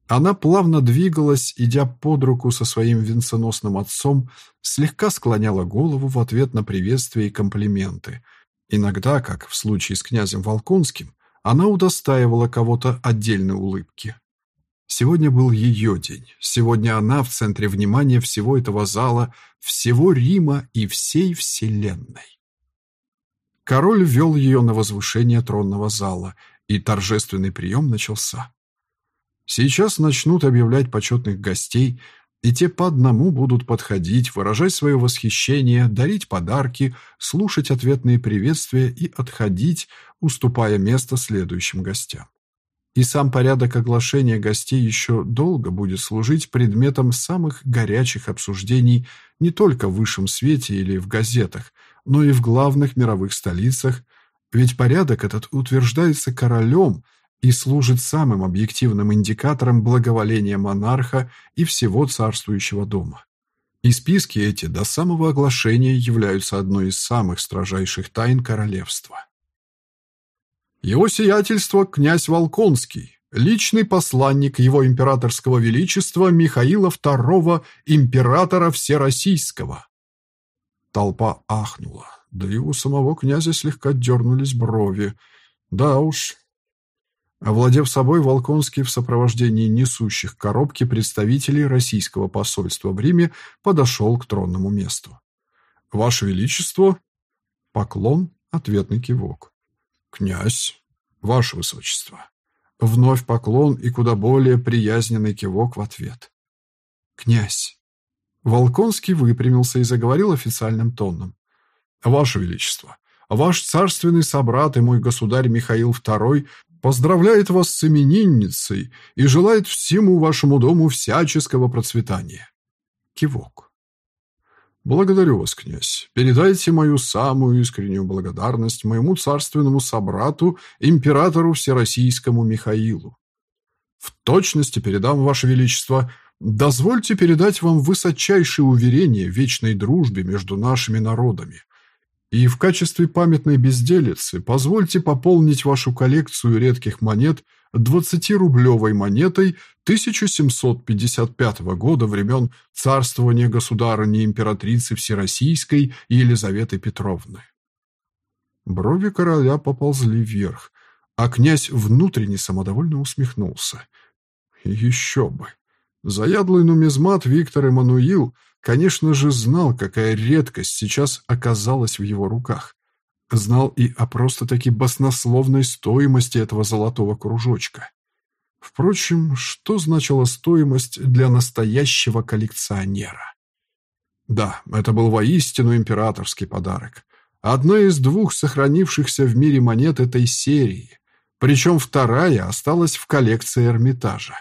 Она плавно двигалась, идя под руку со своим венценосным отцом, слегка склоняла голову в ответ на приветствия и комплименты, Иногда, как в случае с князем Волконским, она удостаивала кого-то отдельной улыбки. Сегодня был ее день. Сегодня она в центре внимания всего этого зала, всего Рима и всей Вселенной. Король ввел ее на возвышение тронного зала, и торжественный прием начался. Сейчас начнут объявлять почетных гостей, и те по одному будут подходить, выражать свое восхищение, дарить подарки, слушать ответные приветствия и отходить, уступая место следующим гостям. И сам порядок оглашения гостей еще долго будет служить предметом самых горячих обсуждений не только в высшем свете или в газетах, но и в главных мировых столицах, ведь порядок этот утверждается королем и служит самым объективным индикатором благоволения монарха и всего царствующего дома. И списки эти до самого оглашения являются одной из самых строжайших тайн королевства. Его сиятельство князь Волконский, личный посланник его императорского величества Михаила II, императора Всероссийского. Толпа ахнула, да и у самого князя слегка дернулись брови. Да уж. Овладев собой, Волконский в сопровождении несущих коробки представителей российского посольства в Риме подошел к тронному месту. «Ваше Величество!» Поклон, ответный кивок. «Князь, ваше высочество». Вновь поклон и куда более приязненный кивок в ответ. «Князь». Волконский выпрямился и заговорил официальным тоном. «Ваше Величество, ваш царственный собрат и мой государь Михаил II поздравляет вас с именинницей и желает всему вашему дому всяческого процветания». Кивок. «Благодарю вас, князь. Передайте мою самую искреннюю благодарность моему царственному собрату, императору Всероссийскому Михаилу. В точности передам, ваше величество. Дозвольте передать вам высочайшие уверения в вечной дружбе между нашими народами. И в качестве памятной безделицы позвольте пополнить вашу коллекцию редких монет 20-рублевой монетой 1755 года времен царствования государыни-императрицы Всероссийской Елизаветы Петровны. Брови короля поползли вверх, а князь внутренне самодовольно усмехнулся. Еще бы! Заядлый нумизмат Виктор Эммануил, конечно же, знал, какая редкость сейчас оказалась в его руках. Знал и о просто-таки баснословной стоимости этого золотого кружочка. Впрочем, что значила стоимость для настоящего коллекционера? Да, это был воистину императорский подарок. Одна из двух сохранившихся в мире монет этой серии, причем вторая осталась в коллекции Эрмитажа.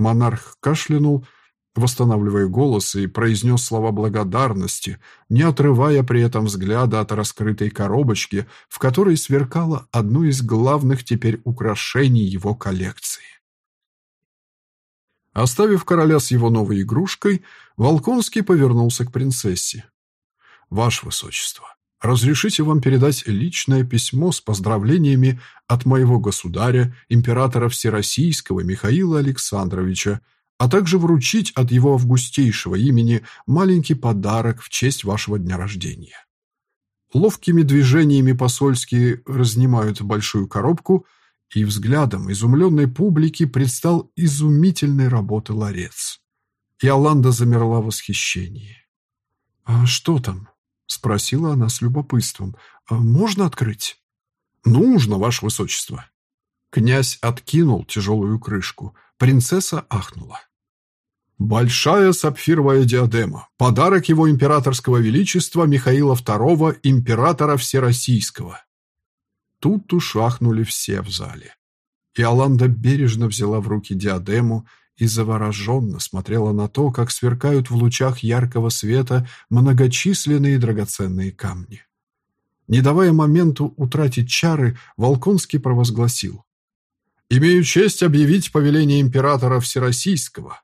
Монарх кашлянул, восстанавливая голос, и произнес слова благодарности, не отрывая при этом взгляда от раскрытой коробочки, в которой сверкало одно из главных теперь украшений его коллекции. Оставив короля с его новой игрушкой, Волконский повернулся к принцессе. «Ваше высочество, разрешите вам передать личное письмо с поздравлениями от моего государя, императора Всероссийского Михаила Александровича, а также вручить от его августейшего имени маленький подарок в честь вашего дня рождения. Ловкими движениями посольские разнимают большую коробку, и взглядом изумленной публики предстал изумительной работы ларец. И Аланда замерла в восхищении. «А что там?» — спросила она с любопытством. «А «Можно открыть?» «Нужно, ваше высочество». Князь откинул тяжелую крышку. Принцесса ахнула. Большая сапфировая диадема. Подарок его императорского величества Михаила II, императора Всероссийского. Тут ушахнули все в зале. И Аланда бережно взяла в руки диадему и завороженно смотрела на то, как сверкают в лучах яркого света многочисленные драгоценные камни. Не давая моменту утратить чары, Волконский провозгласил. «Имею честь объявить повеление императора Всероссийского,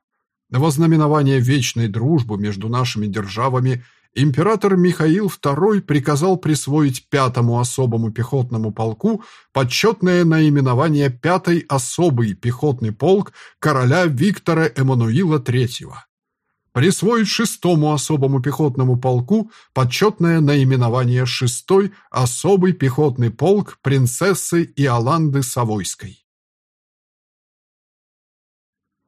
во знаменование вечной дружбы между нашими державами император Михаил II приказал присвоить пятому особому пехотному полку почетное наименование «Пятый особый пехотный полк короля Виктора Эммануила III». присвоить шестому особому пехотному полку почетное наименование «Шестой особый пехотный полк принцессы Иоланды Савойской».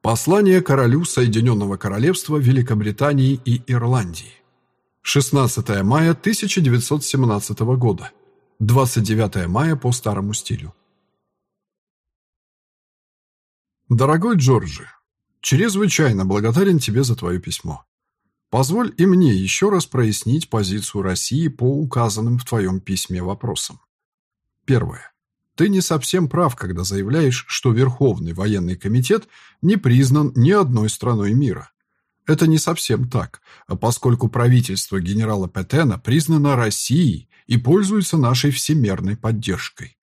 Послание королю Соединенного Королевства Великобритании и Ирландии. 16 мая 1917 года. 29 мая по старому стилю. Дорогой Джорджи, чрезвычайно благодарен тебе за твое письмо. Позволь и мне еще раз прояснить позицию России по указанным в твоем письме вопросам. Первое. Ты не совсем прав, когда заявляешь, что Верховный военный комитет не признан ни одной страной мира. Это не совсем так, поскольку правительство генерала Петена признано Россией и пользуется нашей всемерной поддержкой.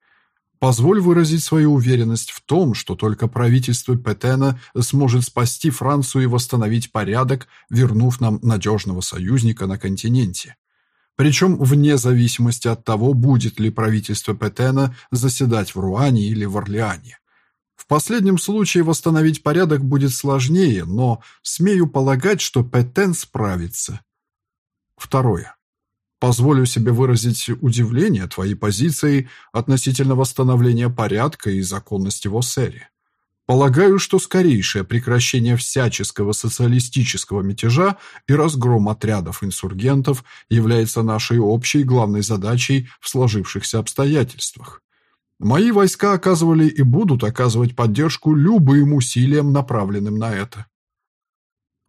Позволь выразить свою уверенность в том, что только правительство Петена сможет спасти Францию и восстановить порядок, вернув нам надежного союзника на континенте. Причем вне зависимости от того, будет ли правительство Петена заседать в Руане или в Орлеане. В последнем случае восстановить порядок будет сложнее, но смею полагать, что Петен справится. Второе. Позволю себе выразить удивление твоей позицией относительно восстановления порядка и законности в Оссере. Полагаю, что скорейшее прекращение всяческого социалистического мятежа и разгром отрядов инсургентов является нашей общей главной задачей в сложившихся обстоятельствах. Мои войска оказывали и будут оказывать поддержку любым усилиям, направленным на это.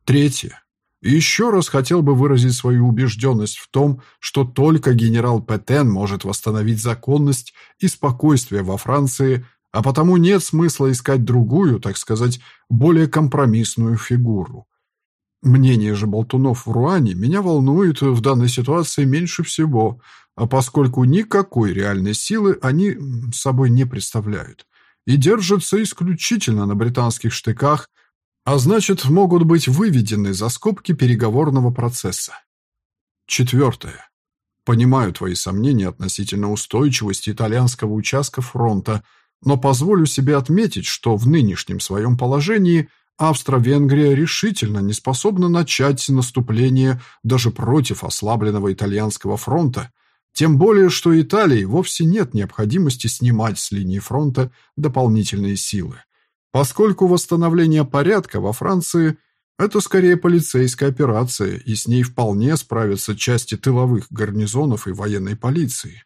Третье. Еще раз хотел бы выразить свою убежденность в том, что только генерал Петен может восстановить законность и спокойствие во Франции, а потому нет смысла искать другую, так сказать, более компромиссную фигуру. Мнение же болтунов в Руане меня волнует в данной ситуации меньше всего, а поскольку никакой реальной силы они собой не представляют и держатся исключительно на британских штыках а значит, могут быть выведены за скобки переговорного процесса. Четвертое. Понимаю твои сомнения относительно устойчивости итальянского участка фронта, но позволю себе отметить, что в нынешнем своем положении Австро-Венгрия решительно не способна начать наступление даже против ослабленного итальянского фронта, тем более, что Италии вовсе нет необходимости снимать с линии фронта дополнительные силы поскольку восстановление порядка во Франции – это скорее полицейская операция, и с ней вполне справятся части тыловых гарнизонов и военной полиции.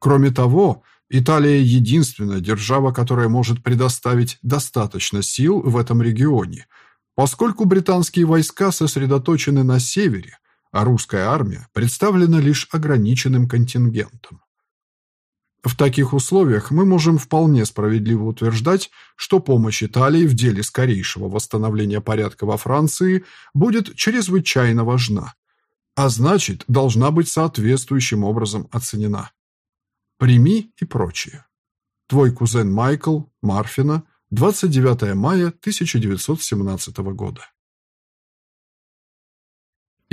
Кроме того, Италия – единственная держава, которая может предоставить достаточно сил в этом регионе, поскольку британские войска сосредоточены на севере, а русская армия представлена лишь ограниченным контингентом. В таких условиях мы можем вполне справедливо утверждать, что помощь Италии в деле скорейшего восстановления порядка во Франции будет чрезвычайно важна, а значит, должна быть соответствующим образом оценена. Прими и прочее. Твой кузен Майкл, Марфина, 29 мая 1917 года.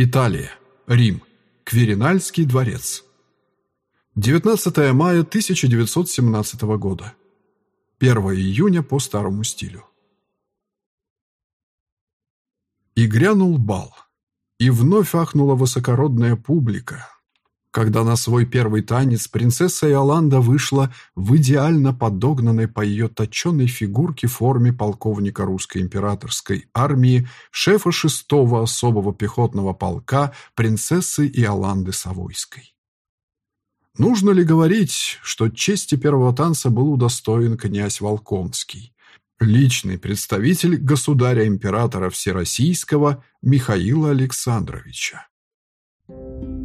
Италия. Рим. Кверинальский дворец. 19 мая 1917 года. 1 июня по старому стилю. И грянул бал. И вновь ахнула высокородная публика, когда на свой первый танец принцесса Иоланда вышла в идеально подогнанной по ее точенной фигурке форме полковника русской императорской армии, шефа шестого особого пехотного полка принцессы Иоланды Савойской. Нужно ли говорить, что чести первого танца был удостоен князь Волконский, личный представитель государя-императора Всероссийского Михаила Александровича? Thank you.